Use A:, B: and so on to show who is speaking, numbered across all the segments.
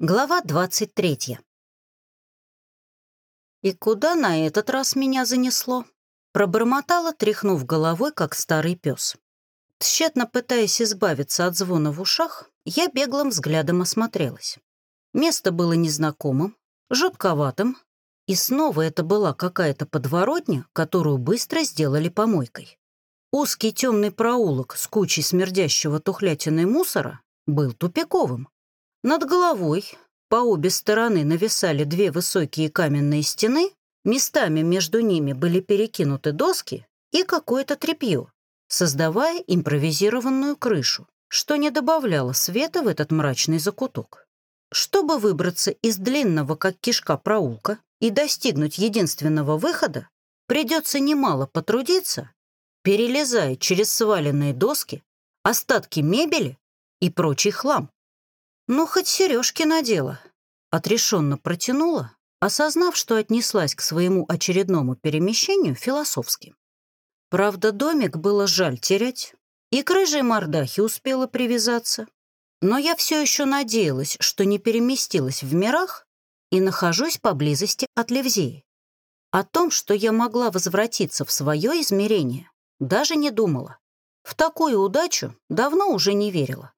A: Глава 23. «И куда на этот раз меня занесло?» Пробормотала, тряхнув головой, как старый пес. Тщетно пытаясь избавиться от звона в ушах, я беглым взглядом осмотрелась. Место было незнакомым, жутковатым, и снова это была какая-то подворотня, которую быстро сделали помойкой. Узкий темный проулок с кучей смердящего тухлятиной мусора был тупиковым. Над головой по обе стороны нависали две высокие каменные стены, местами между ними были перекинуты доски и какое-то тряпье, создавая импровизированную крышу, что не добавляло света в этот мрачный закуток. Чтобы выбраться из длинного, как кишка, проулка и достигнуть единственного выхода, придется немало потрудиться, перелезая через сваленные доски, остатки мебели и прочий хлам. Ну, хоть сережки надела. Отрешенно протянула, осознав, что отнеслась к своему очередному перемещению философски. Правда, домик было жаль терять, и к рыжей мордахе успела привязаться. Но я все еще надеялась, что не переместилась в мирах и нахожусь поблизости от Левзеи. О том, что я могла возвратиться в свое измерение, даже не думала. В такую удачу давно уже не верила.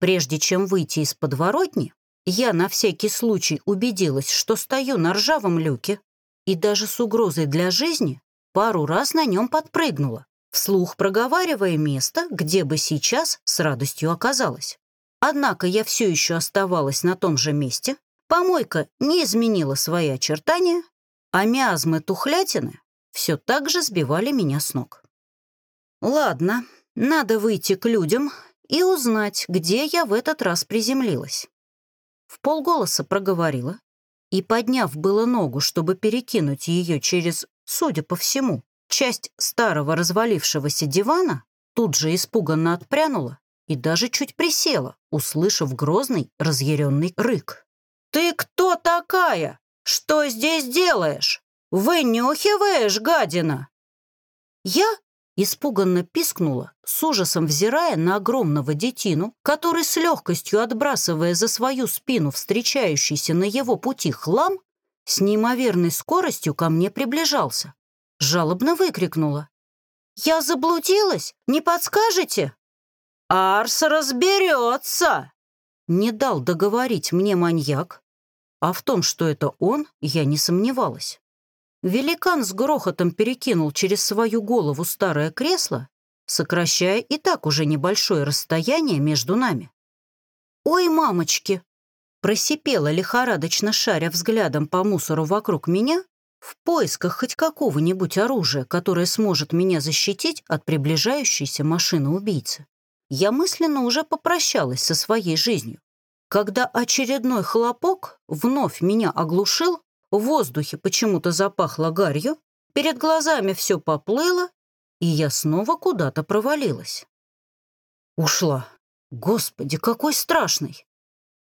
A: Прежде чем выйти из подворотни, я на всякий случай убедилась, что стою на ржавом люке и даже с угрозой для жизни пару раз на нем подпрыгнула, вслух проговаривая место, где бы сейчас с радостью оказалась. Однако я все еще оставалась на том же месте, помойка не изменила свои очертания, а миазмы тухлятины все так же сбивали меня с ног. Ладно, надо выйти к людям и узнать, где я в этот раз приземлилась. В полголоса проговорила и, подняв было ногу, чтобы перекинуть ее через, судя по всему, часть старого развалившегося дивана, тут же испуганно отпрянула и даже чуть присела, услышав грозный разъяренный рык. «Ты кто такая? Что здесь делаешь? Вынюхиваешь, гадина?» Я Испуганно пискнула, с ужасом взирая на огромного детину, который с легкостью отбрасывая за свою спину встречающийся на его пути хлам, с неимоверной скоростью ко мне приближался. Жалобно выкрикнула. «Я заблудилась? Не подскажете?» «Арс разберется!» Не дал договорить мне маньяк, а в том, что это он, я не сомневалась. Великан с грохотом перекинул через свою голову старое кресло, сокращая и так уже небольшое расстояние между нами. «Ой, мамочки!» Просипела лихорадочно шаря взглядом по мусору вокруг меня в поисках хоть какого-нибудь оружия, которое сможет меня защитить от приближающейся машины-убийцы. Я мысленно уже попрощалась со своей жизнью, когда очередной хлопок вновь меня оглушил в воздухе почему-то запахло гарью, перед глазами все поплыло, и я снова куда-то провалилась. Ушла. Господи, какой страшный!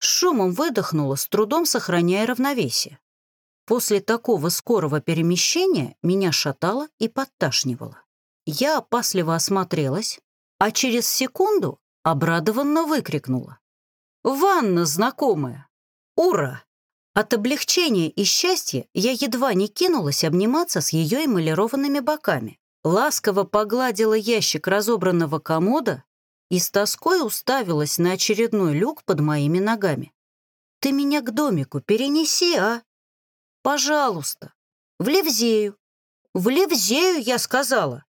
A: шумом выдохнула, с трудом сохраняя равновесие. После такого скорого перемещения меня шатало и подташнивало. Я опасливо осмотрелась, а через секунду обрадованно выкрикнула. «Ванна знакомая! Ура!» От облегчения и счастья я едва не кинулась обниматься с ее эмалированными боками, ласково погладила ящик разобранного комода и с тоской уставилась на очередной люк под моими ногами. «Ты меня к домику перенеси, а? Пожалуйста. В Левзею. В Левзею, я сказала!»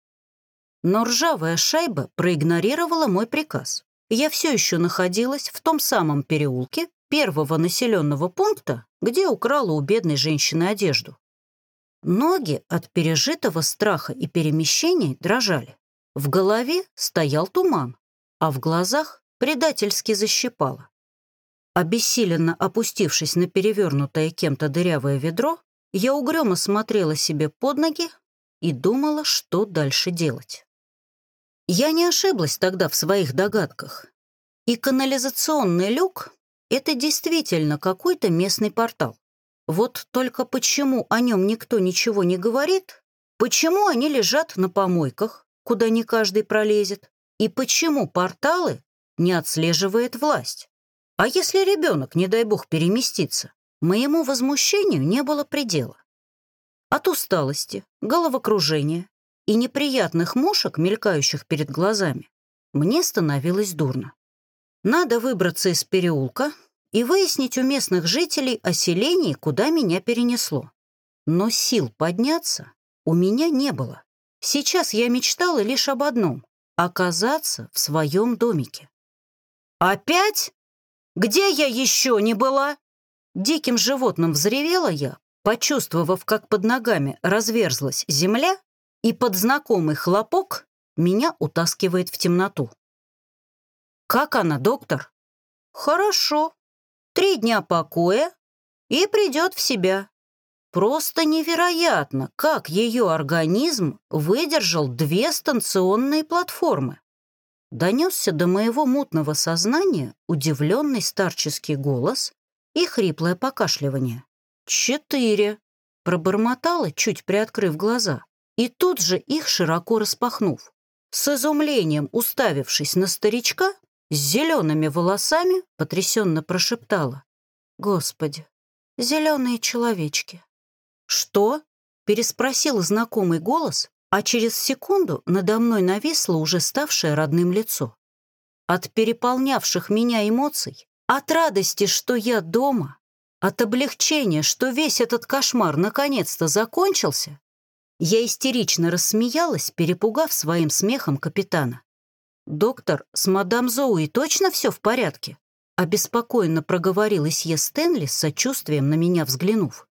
A: Но ржавая шайба проигнорировала мой приказ. Я все еще находилась в том самом переулке, первого населенного пункта, где украла у бедной женщины одежду. Ноги от пережитого страха и перемещений дрожали. В голове стоял туман, а в глазах предательски защипало. Обессиленно опустившись на перевернутое кем-то дырявое ведро, я угрюмо смотрела себе под ноги и думала, что дальше делать. Я не ошиблась тогда в своих догадках. И канализационный люк это действительно какой-то местный портал. Вот только почему о нем никто ничего не говорит, почему они лежат на помойках, куда не каждый пролезет, и почему порталы не отслеживает власть. А если ребенок, не дай бог, переместится? Моему возмущению не было предела. От усталости, головокружения и неприятных мушек, мелькающих перед глазами, мне становилось дурно. Надо выбраться из переулка и выяснить у местных жителей о селении, куда меня перенесло. Но сил подняться у меня не было. Сейчас я мечтала лишь об одном — оказаться в своем домике. «Опять? Где я еще не была?» Диким животным взревела я, почувствовав, как под ногами разверзлась земля, и под знакомый хлопок меня утаскивает в темноту. «Как она, доктор?» «Хорошо. Три дня покоя и придет в себя. Просто невероятно, как ее организм выдержал две станционные платформы. Донесся до моего мутного сознания удивленный старческий голос и хриплое покашливание. «Четыре!» — пробормотала, чуть приоткрыв глаза, и тут же их широко распахнув. С изумлением уставившись на старичка, с зелеными волосами потрясенно прошептала. «Господи, зеленые человечки!» «Что?» — переспросил знакомый голос, а через секунду надо мной нависло уже ставшее родным лицо. От переполнявших меня эмоций, от радости, что я дома, от облегчения, что весь этот кошмар наконец-то закончился, я истерично рассмеялась, перепугав своим смехом капитана. «Доктор, с мадам Зоуи точно все в порядке?» Обеспокоенно проговорил Исье Стэнли с сочувствием на меня взглянув.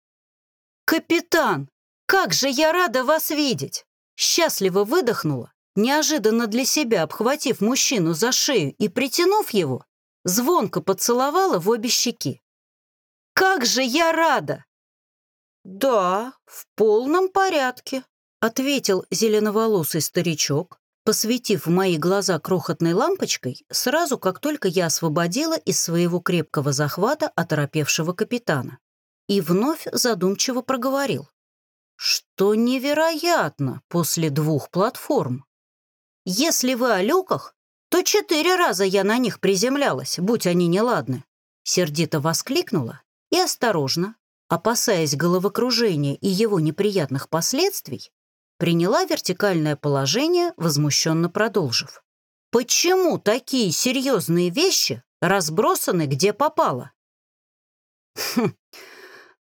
A: «Капитан, как же я рада вас видеть!» Счастливо выдохнула, неожиданно для себя обхватив мужчину за шею и притянув его, звонко поцеловала в обе щеки. «Как же я рада!» «Да, в полном порядке», — ответил зеленоволосый старичок, посветив в мои глаза крохотной лампочкой сразу, как только я освободила из своего крепкого захвата оторопевшего капитана. И вновь задумчиво проговорил что невероятно после двух платформ. Если вы о люках, то четыре раза я на них приземлялась, будь они неладны. Сердито воскликнула и осторожно, опасаясь головокружения и его неприятных последствий, приняла вертикальное положение, возмущенно продолжив. «Почему такие серьезные вещи разбросаны где попало?» «Хм,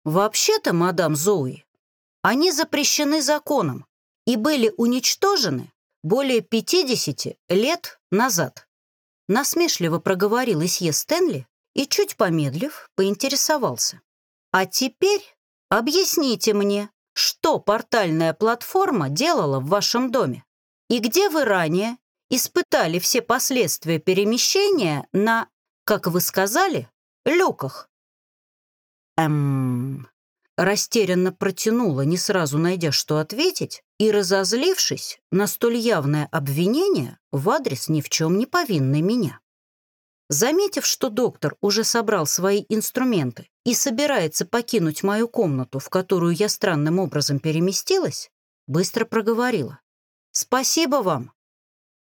A: вообще-то, мадам Зоуи, они запрещены законом и были уничтожены более 50 лет назад. Насмешливо проговорил Исье Стэнли и, чуть помедлив, поинтересовался. А теперь объясните мне, что портальная платформа делала в вашем доме и где вы ранее испытали все последствия перемещения на, как вы сказали, люках. Эм, растерянно протянула, не сразу найдя, что ответить, и, разозлившись на столь явное обвинение в адрес ни в чем не повинной меня. Заметив, что доктор уже собрал свои инструменты и собирается покинуть мою комнату, в которую я странным образом переместилась, быстро проговорила. «Спасибо вам.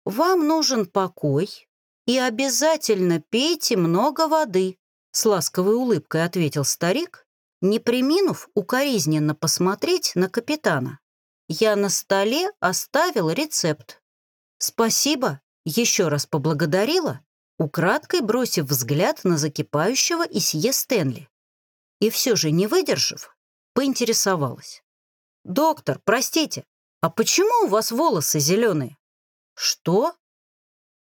A: Вам нужен покой и обязательно пейте много воды», с ласковой улыбкой ответил старик не приминув укоризненно посмотреть на капитана. Я на столе оставил рецепт. «Спасибо», еще раз поблагодарила, украдкой бросив взгляд на закипающего Исье Стэнли. И все же, не выдержав, поинтересовалась. «Доктор, простите, а почему у вас волосы зеленые?» «Что?»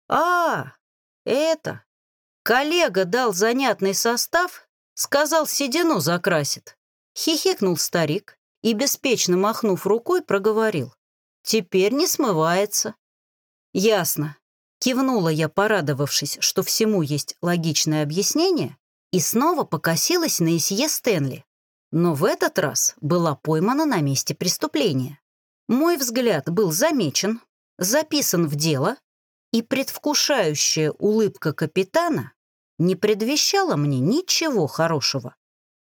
A: «А, это...» Коллега дал занятный состав Сказал, седину закрасит. Хихикнул старик и, беспечно махнув рукой, проговорил. Теперь не смывается. Ясно. Кивнула я, порадовавшись, что всему есть логичное объяснение, и снова покосилась на Исье Стэнли. Но в этот раз была поймана на месте преступления. Мой взгляд был замечен, записан в дело, и предвкушающая улыбка капитана не предвещало мне ничего хорошего.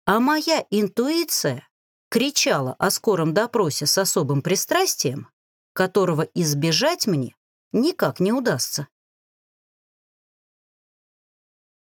A: А моя интуиция кричала о скором допросе с особым пристрастием, которого избежать мне никак не удастся.